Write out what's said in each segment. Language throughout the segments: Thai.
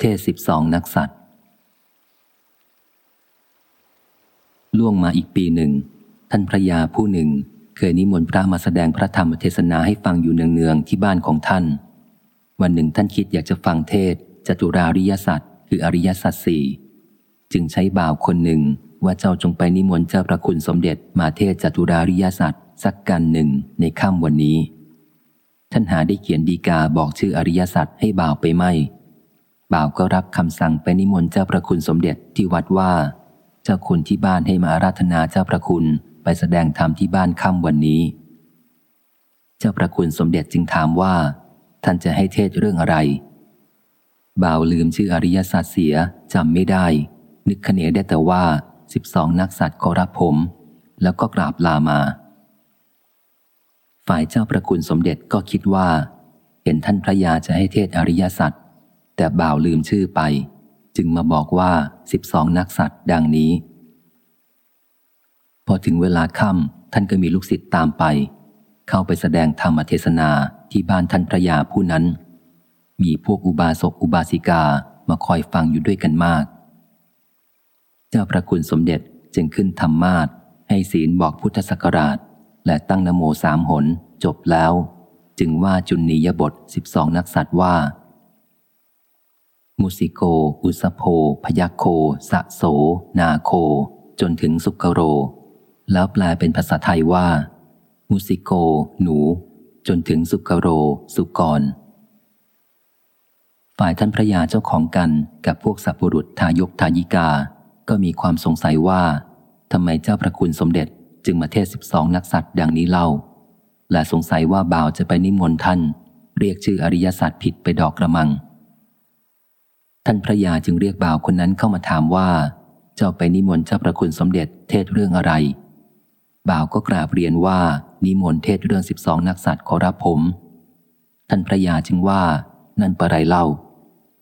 เทศสิบสองนักสัตว์ ล่วงมาอีกปีหนึ่ง ท่านพระยาผู้หนึ่ง เคยนิมนต์พระมาแสดงพระธรรมเทศนาให้ฟังอยู่เนืองๆที่บ้านของท่าน วันหนึ่งท่านคิดอยากจะฟังเทศจตุราริยสัตว์คืออริยสัจสี่จึงใช้บ่าวคนหนึ่งว่าเจ้าจงไปนิมนต์เจ้าพระคุณสมเด็จมาเทศจตุราริยสัตว์สักกันหนึ่งในค่ำวันนี้ ท่านหาได้เขียนดีกาบอกชื่ออริยสัจให้บ่าวไปไม่ บ่าวก็รับคำสั่งไปนิมนต์เจ้าพระคุณสมเด็จที่วัดว่า เจ้าคุณที่บ้านให้มาอาราธนาเจ้าพระคุณไปแสดงธรรมที่บ้านค่ำวันนี้ เจ้าพระคุณสมเด็จจึงถามว่า ท่านจะให้เทศเรื่องอะไร บ่าวลืมชื่ออริยสัจเสียจำไม่ได้ นึกคเนได้แต่ว่าสิบสองนักสัตว์ขอรับผม แล้วก็กราบลามา ฝ่ายเจ้าประคุณสมเด็จก็คิดว่า เห็นท่านพระยาจะให้เทศอริยสัจ แต่บ่าวลืมชื่อไป จึงมาบอกว่าสิบสองนักสัตว์ดังนี้ พอถึงเวลาค่ำท่านก็มีลูกศิษย์ตามไป เข้าไปแสดงธรรมเทศนาที่บ้านท่านพระยาผู้นั้น มีพวกอุบาสกอุบาสิกามาคอยฟังอยู่ด้วยกันมาก เจ้าพระคุณสมเด็จจึงขึ้นธรรมาทให้ศีลบอกพุทธศักราช และตั้งนโมสามหนจบแล้ว จึงว่าจุนนียบทสิบสองนักสัตว์ว่า มุสิโก อุสโพ พยโค สะโส นาโค จนถึงสุกโร แล้วแปลเป็นภาษาไทยว่า มุสิโก หนู จนถึงสุกโร สุกร ฝ่ายท่านพระยาเจ้าของกันกับพวกสัพบุรุษทายกทายิกา ก็มีความสงสัยว่าทำไมเจ้าพระคุณสมเด็จจึงมาเทศสิบสองนักสัตว์ดังนี้เล่า และสงสัยว่าบ่าวจะไปนิมนต์ท่าน เรียกชื่ออริยสัจผิดไปดอกกระมัง ท่านพระยาจึงเรียกบ่าวคนนั้นเข้ามาถามว่า เจ้าไปนิมนต์เจ้าพระคุณสมเด็จเทศเรื่องอะไร บ่าวก็กราบเรียนว่านิมนต์เทศเรื่องสิบสองนักสัตว์ขอรับผม ท่านพระยาจึงว่า นั่นปะไรเล่า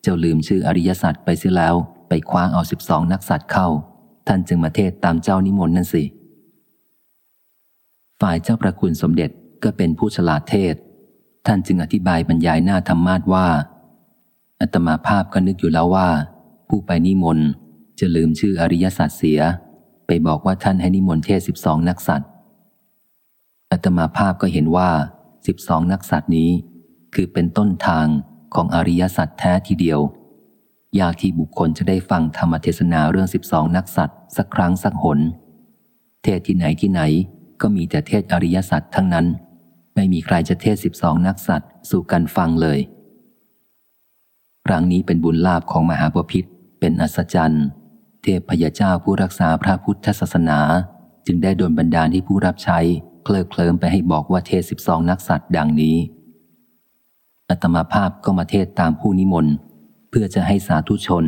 เจ้าลืมชื่ออริยสัจไปเสียแล้ว ไปคว้างเอาสิบสองนักสัตว์เข้า ท่านจึงมาเทศตามเจ้านิมนต์นั่นสิ ฝ่ายเจ้าประคุณสมเด็จก็เป็นผู้ฉลาดเทศ ท่านจึงอธิบายบรรยายหน้าธรรมาทว่า อัตมาภาพก็นึกอยู่แล้วว่า ผู้ไปนิมนต์จะลืมชื่ออริยสัจเสีย ไปบอกว่าท่านให้นิมนต์เทศสิบสองนักสัตว์อัตมาภาพก็เห็นว่าสิบสองนักสัตว์นี้ คือเป็นต้นทางของอริยสัจแท้ทีเดียว ยากที่บุคคลจะได้ฟังธรรมเทศนาเรื่องสิบสองนักสัตว์สักครั้งสักหน เทศที่ไหนที่ไหนก็มีแต่เทศอริยสัจทั้งนั้น ไม่มีใครจะเทศสิบสองนักสัตว์สู่กันฟังเลย ครั้งนี้เป็นบุญลาภของมหาปพิธเป็นอัศจรรย์ เทพพยาเจ้าผู้รักษาพระพุทธศาสนา จึงได้โดนบันดาลให้ผู้รับใช้ เคลิบเคลิ้มไปให้บอกว่าเทศสิบสองนักสัตว์ดังนี้อัตมาภาพก็มาเทศตามผู้นิมนต์ เพื่อจะให้สาธุชน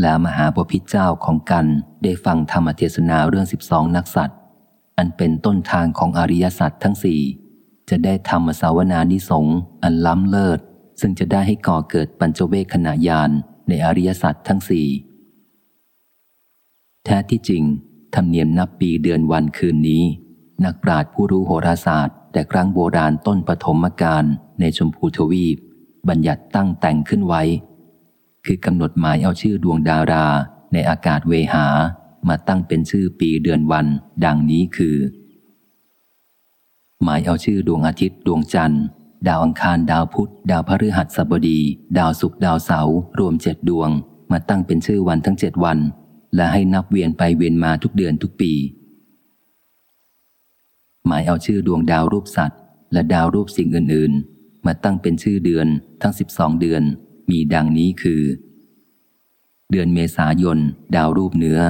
และมหาปพิธเจ้าของกันได้ฟังธรรมเทศนาเรื่องสิบสองนักสัตว์อันเป็นต้นทางของอริยสัจทั้งสี่จะได้ทำมสาวนานิสงอันล้ำเลิศ ซึ่งจะได้ให้ก่อเกิดปัญจเวคขณะยานในอริยสัจทั้งสี่แท้ที่จริง ธรรมเนียมนับปีเดือนวันคืนนี้ นักปราชญ์ผู้รู้โหราศาสตร์ แต่ครั้งโบราณต้นปฐมกาลในชมพูทวีป บัญญัติตั้งแต่งขึ้นไว้ คือกำหนดหมายเอาชื่อดวงดาราในอากาศเวหามาตั้งเป็นชื่อปีเดือนวัน ดังนี้คือ หมายเอาชื่อดวงอาทิตย์ดวงจันทร์ ดาวอังคาร ดาวพุธ ดาวพฤหัสบดี ดาวศุกร์ ดาวเสาร์ รวมเจ็ดดวง มาตั้งเป็นชื่อวันทั้งเจ็ดวัน และให้นับเวียนไปเวียนมาทุกเดือนทุกปี หมายเอาชื่อดวงดาวรูปสัตว์ และดาวรูปสิ่งอื่น ๆ มาตั้งเป็นชื่อเดือนทั้งสิบสองเดือน มีดังนี้คือ เดือนเมษายน ดาวรูปเนื้อ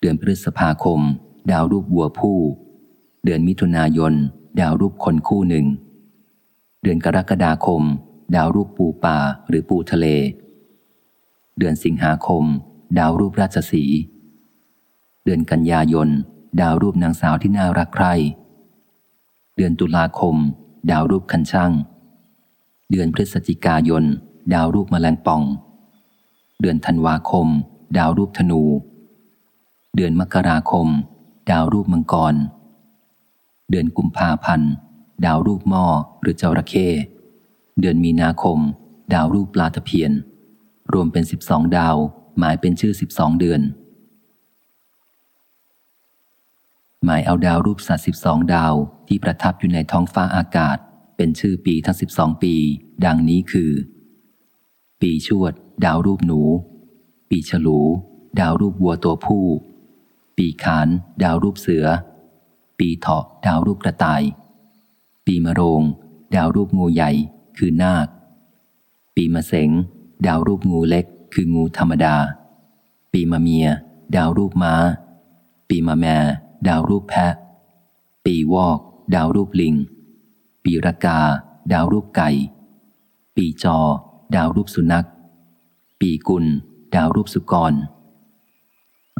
เดือนพฤษภาคม ดาวรูปวัวผู้ เดือนมิถุนายน ดาวรูปคนคู่หนึ่ง เดือนกรกฎาคม ดาวรูปปูป่าหรือปูทะเล เดือนสิงหาคม ดาวรูปราชสี เดือนกันยายน ดาวรูปนางสาวที่น่ารักใคร่ เดือนตุลาคม ดาวรูปคันช่าง เดือนพฤศจิกายน ดาวรูปแมลงป่อง เดือนธันวาคม ดาวรูปธนู เดือนมกราคม ดาวรูปมังกร เดือนกุมภาพันธ์ ดาวรูปหม้อหรือจระเข้เดือนมีนาคม ดาวรูปปลาตะเพียน รวมเป็นสิบสองดาว หมายเป็นชื่อสิบสองเดือน หมายเอาดาวรูปสัตว์สิบสองดาวที่ประทับอยู่ในท้องฟ้าอากาศ เป็นชื่อปีทั้งสิบสองปี ดังนี้คือ ปีชวด ดาวรูปหนู ปีฉลู ดาวรูปวัวตัวผู้ ปีขาน ดาวรูปเสือ ปีเถาะ ดาวรูปกระต่าย ปีมะโรง ดาวรูปงูใหญ่ คือนาค ปีมะเสง ดาวรูปงูเล็ก คืองูธรรมดา ปีมะเมีย ดาวรูปม้า ปีมะแมดาวรูปแพะ ปีวอก ดาวรูปลิง ปีรากา ดาวรูปไก่ ปีจอ ดาวรูปสุนัข ปีกุล ดาวรูปสุกร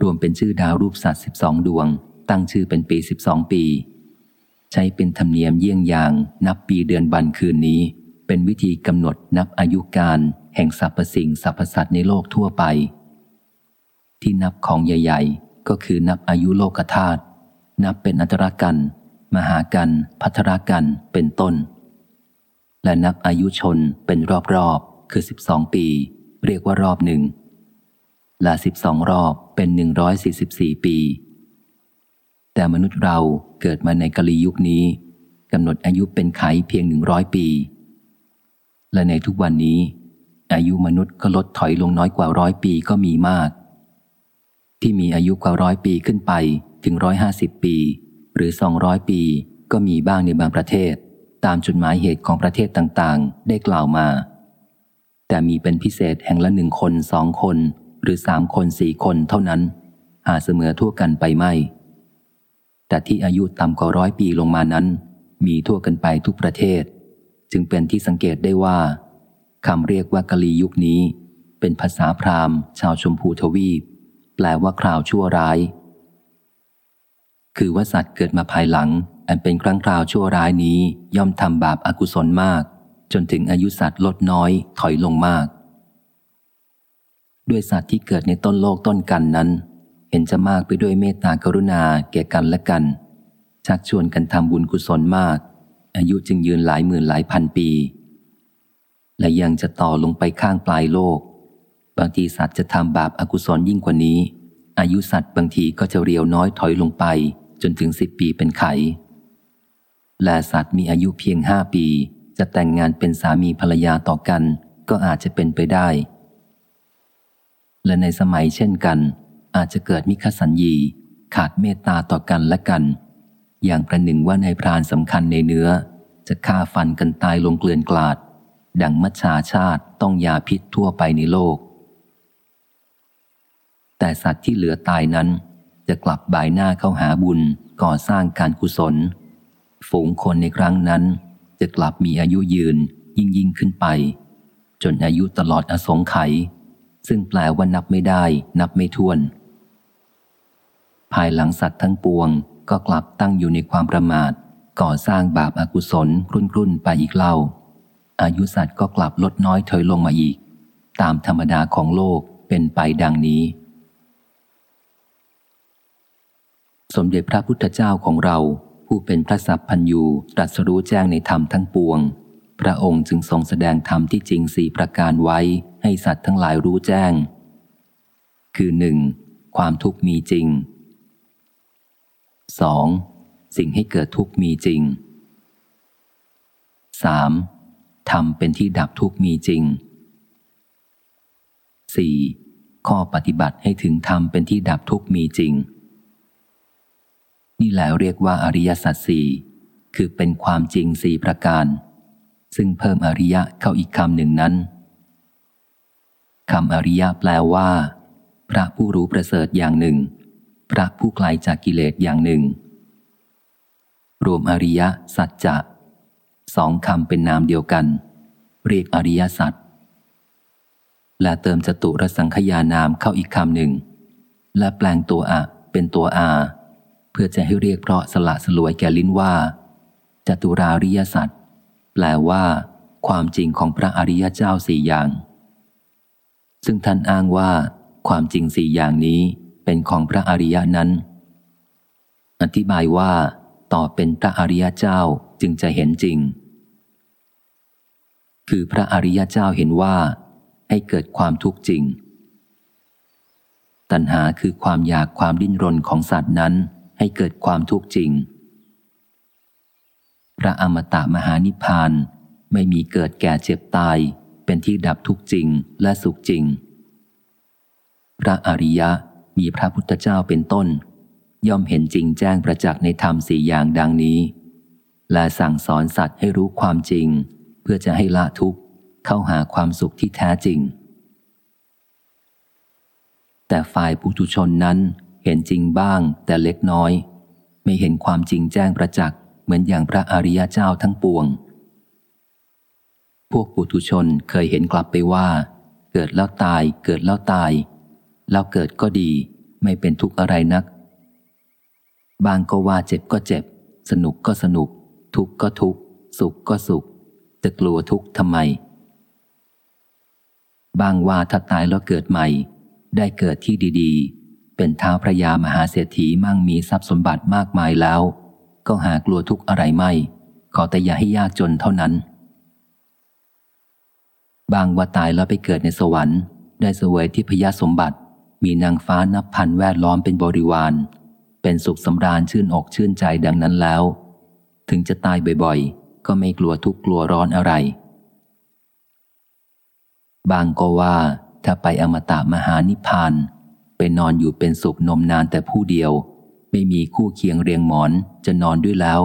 รวมเป็นชื่อดาวรูปสัตว์สิบสองดวง ตั้งชื่อเป็นปีสิบสองปี ใช้เป็นธรรมเนียมเยี่ยงอย่าง นับปีเดือนบันคืนนี้ เป็นวิธีกำหนดนับอายุการแห่งสรรพสิ่งสรรพสัตว์ในโลกทั่วไป ที่นับของใหญ่ ๆ ก็คือนับอายุโลกธาตุนับเป็นอัตรากัน มหากัน พัทรากันเป็นต้น และนับอายุชนเป็นรอบๆคือ 12 ปี เรียกว่ารอบหนึ่งและ 12 รอบเป็น 144 ปี แต่มนุษย์เราเกิดมาในกะลียุคนี้กำหนดอายุเป็นไขเพียง100ปี และในทุกวันนี้ อายุมนุษย์ก็ลดถอยลงน้อยกว่าร้อยปีก็มีมาก ที่มีอายุกว่าร้อยปีขึ้นไปถึงร้อยห้าสิบปี หรือสองร้อยปีก็มีบ้างในบางประเทศ ตามจุดหมายเหตุของประเทศต่างๆ ได้กล่าวมา แต่มีเป็นพิเศษแห่งละหนึ่งคนสองคน หรือสามคนสี่คนเท่านั้น หาเสมอทั่วกันไปไม่ แต่ที่อายุต่ำกว่าร้อยปีลงมานั้น มีทั่วกันไปทุกประเทศ จึงเป็นที่สังเกตได้ว่าคำเรียกว่ากะลียุคนี้ เป็นภาษาพราหมณ์ ชาวชมพูทวีป แปลว่าคราวชั่วร้าย คือว่าสัตว์เกิดมาภายหลัง อันเป็นครั้งคราวชั่วร้ายนี้ย่อมทำบาปอากุศลมาก จนถึงอายุสัตว์ลดน้อยถอยลงมาก ด้วยสัตว์ที่เกิดในต้นโลกต้นกันนั้น ห็นจะมากไปด้วยเมตตากรุณาแก่กันและกัน ชักชวนกันทำบุญกุศลมาก อายุจึงยืนหลายหมื่นหลายพันปี และยังจะต่อลงไปข้างปลายโลก บางทีสัตว์จะทำบาปอากุศลยิ่งกว่านี้ อายุสัตว์บางทีก็จะเรียวน้อยถอยลงไป จนถึงสิบปีเป็นไข และสัตว์มีอายุเพียงห้าปี จะแต่งงานเป็นสามีภรรยาต่อกัน ก็อาจจะเป็นไปได้และในสมัยเช่นกัน อาจจะเกิดมิคสัญญีขาดเมตตาต่อกันและกัน อย่างประหนึ่งว่าในพรานสำคัญในเนื้อ จะฆ่าฟันกันตายลงเกลื่อนกลาด ดังมัชชาชาติต้องยาพิษทั่วไปในโลก แต่สัตว์ที่เหลือตายนั้น จะกลับบ่ายหน้าเข้าหาบุญก่อสร้างการกุศล ฝูงคนในครั้งนั้น จะกลับมีอายุยืนยิ่งยิ่งขึ้นไป จนอายุตลอดอสงไขยซึ่งแปลว่านับไม่ได้ นับไม่ถ้วน ภายหลังสัตว์ทั้งปวง ก็กลับตั้งอยู่ในความประมาท ก่อสร้างบาปอากุศลรุ่นรุ่นไปอีกเล่า อายุสัตว์ก็กลับลดน้อยถอยลงมาอีก ตามธรรมดาของโลกเป็นไปดังนี้ สมเด็จพระพุทธเจ้าของเรา ผู้เป็นพระสัพพัญยูตรัสรู้แจ้งในธรรมทั้งปวง พระองค์จึงทรงแสดงธรรมที่จริงสี่ประการไว้ให้สัตว์ทั้งหลายรู้แจ้ง คือหนึ่งความทุกข์มีจริง 2. สิ่งให้เกิดทุกข์มีจริง 3. ธรรมเป็นที่ดับทุกข์มีจริง 4. ข้อปฏิบัติให้ถึงธรรมเป็นที่ดับทุกข์มีจริง นี่แหละเรียกว่าอริยสัจสี่คือเป็นความจริงสี่ประการ ซึ่งเพิ่มอริยะเข้าอีกคำหนึ่งนั้นคำอริยะแปลว่า พระผู้รู้ประเสริฐอย่างหนึ่ง พระผู้ไกลจากกิเลสอย่างหนึ่ง รวมอริยสัจจะสองคำเป็นนามเดียวกัน เรียกอริยสัจและเติมจตุรสังขยานามเข้าอีกคำหนึ่ง และแปลงตัวอะเป็นตัวอา เพื่อจะให้เรียกเพราะสละสลวยแก่ลิ้นว่า จตุราริยสัจแปลว่า ความจริงของพระอริยเจ้าสี่อย่าง ซึ่งท่านอ้างว่า ความจริงสี่อย่างนี้ เป็นของพระอริยนั้น อธิบายว่า ต่อเป็นพระอริยเจ้าจึงจะเห็นจริง คือพระอริยเจ้าเห็นว่า ให้เกิดความทุกข์จริง ตัณหาคือความอยากความดิ้นรนของสัตว์นั้นให้เกิดความทุกข์จริง พระอมตะมหานิพพานไม่มีเกิดแก่เจ็บตายเป็นที่ดับทุกข์จริงและสุขจริง พระอริยะ มีพระพุทธเจ้าเป็นต้น ย่อมเห็นจริงแจ้งประจักษ์ในธรรมสี่อย่างดังนี้ และสั่งสอนสัตว์ให้รู้ความจริง เพื่อจะให้ละทุกข์เข้าหาความสุขที่แท้จริง แต่ฝ่ายปุถุชนนั้นเห็นจริงบ้างแต่เล็กน้อย ไม่เห็นความจริงแจ้งประจักษ์เหมือนอย่างพระอริยเจ้าทั้งปวง พวกปุถุชนเคยเห็นกลับไปว่า เกิดแล้วตายเกิดแล้วตาย แล้วเกิดก็ดี ไม่เป็นทุกข์อะไรนัก บางก็ว่าเจ็บก็เจ็บ สนุกก็สนุก ทุกข์ก็ทุกข์ สุขก็สุข จะกลัวทุกข์ทำไม บางว่าถ้าตายแล้วเกิดใหม่ ได้เกิดที่ดี ๆ เป็นท้าพระยามหาเศรษฐีมั่งมีทรัพย์สมบัติมากมายแล้ว ก็หากลัวทุกข์อะไรไม่ขอแต่อย่าให้ยากจนเท่านั้น บางว่าตายแล้วไปเกิดในสวรรค์ ได้เสวยที่พยาสมบัติ มีนางฟ้านับพันแวดล้อมเป็นบริวาร เป็นสุขสำราญชื่นอกชื่นใจดังนั้นแล้ว ถึงจะตายบ่อยๆ ก็ไม่กลัวทุกข์กลัวร้อนอะไร บางก็ว่าถ้าไปอมตะมหานิพพานไปนอนอยู่เป็นสุขนมนานแต่ผู้เดียว ไม่มีคู่เคียงเรียงหมอนจะนอนด้วยแล้ว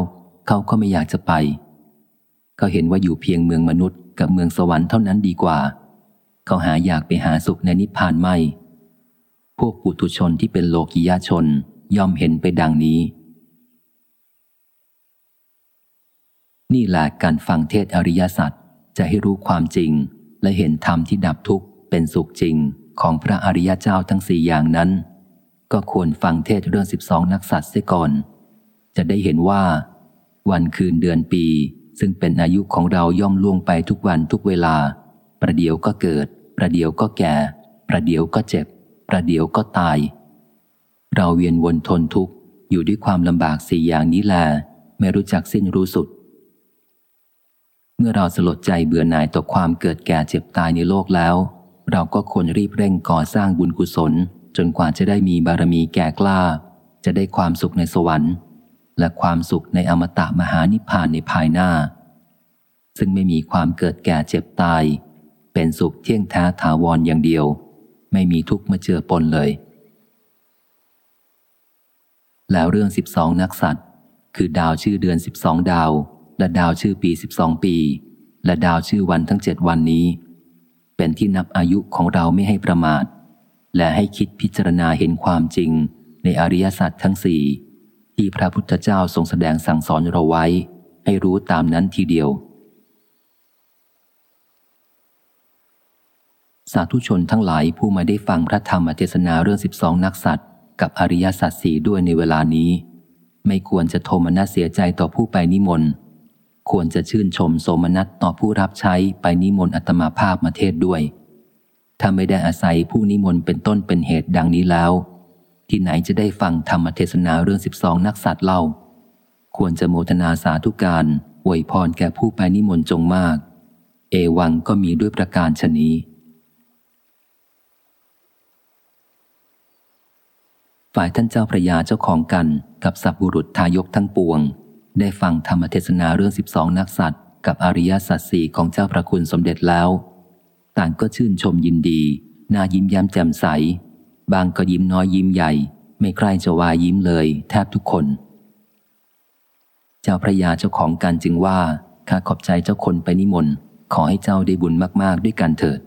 เขาก็ไม่อยากจะไปเขาเห็นว่าอยู่เพียงเมืองมนุษย์กับเมืองสวรรค์เท่านั้นดีกว่า เขาหาอยากไปหาสุขในนิพพานไม่ พวกปุถุชนที่เป็นโลกิยาชนย่อมเห็นไปดังนี้ นี่แหละการฟังเทศอริยสัจจะให้รู้ความจริง และเห็นธรรมที่ดับทุกข์เป็นสุขจริงของพระอริยเจ้าทั้งสี่อย่างนั้น ก็ควรฟังเทศเรื่องสิบสองนักสัตว์เสียก่อน จะได้เห็นว่า วันคืนเดือนปี ซึ่งเป็นอายุของเราย่อมล่วงไปทุกวันทุกเวลา ประเดี๋ยวก็เกิด ประเดี๋ยวก็แก่ ประเดี๋ยวก็เจ็บ ประเดี๋ยวก็ตาย เราเวียนวนทนทุกข์อยู่ด้วยความลำบากสี่อย่างนี้แลไม่รู้จักสิ้นรู้สุด เมื่อเราสลดใจเบื่อหน่ายต่อความเกิดแก่เจ็บตายในโลกแล้ว เราก็ควรรีบเร่งก่อสร้างบุญกุศล จนกว่าจะได้มีบารมีแก่กล้า จะได้ความสุขในสวรรค์ และความสุขในอมตะมหานิพพานในภายหน้า ซึ่งไม่มีความเกิดแก่เจ็บตาย เป็นสุขเที่ยงแท้ถาวรอย่างเดียว ไม่มีทุกข์มาเจือปนเลย แล้วเรื่องสิบสองนักสัตว์ คือดาวชื่อเดือนสิบสองดาว และดาวชื่อปีสิบสองปี และดาวชื่อวันทั้งเจ็ดวันนี้ เป็นที่นับอายุของเราไม่ให้ประมาท และให้คิดพิจารณาเห็นความจริง ในอริยสัจทั้งสี่ที่พระพุทธเจ้าทรงแสดงสั่งสอนเราไว้ ให้รู้ตามนั้นทีเดียว สาธุชนทั้งหลายผู้มาได้ฟังพระธรรมเทศนาเรื่องสิบสองนักสัตว์กับอริยสัจสี่ด้วยในเวลานี้ ไม่ควรจะโทมนัสเสียใจต่อผู้ไปนิมนต์ควรจะชื่นชมโสมนัสต่อผู้รับใช้ไปนิมนต์อัตมาภาพมาเทศด้วย ถ้าไม่ได้อาศัยผู้นิมนต์เป็นต้นเป็นเหตุดังนี้แล้ว ที่ไหนจะได้ฟังธรรมเทศนาเรื่องสิบสองนักสัตว์เล่า ควรจะโมทนาสาธุการอวยพรแก่ผู้ไปนิมนต์จงมาก เอวังก็มีด้วยประการชนี้ ฝ่ายท่านเจ้าพระยาเจ้าของกัน กับสับบุรุษทายกทั้งปวง ได้ฟังธรรมเทศนาเรื่องสิบสองนักสัตว์กับอริยสัจสี่ของเจ้าพระคุณสมเด็จแล้ว ต่างก็ชื่นชมยินดีน่ายิ้มแย้มแจ่มใส บางก็ยิ้มน้อยยิ้มใหญ่ ไม่ใกล้จะวายยิ้มเลยแทบทุกคน เจ้าพระยาเจ้าของกันจึงว่าข้าขอบใจเจ้าคนไปนิมนต์ขอให้เจ้าได้บุญมาก ๆ ด้วยกันเถิด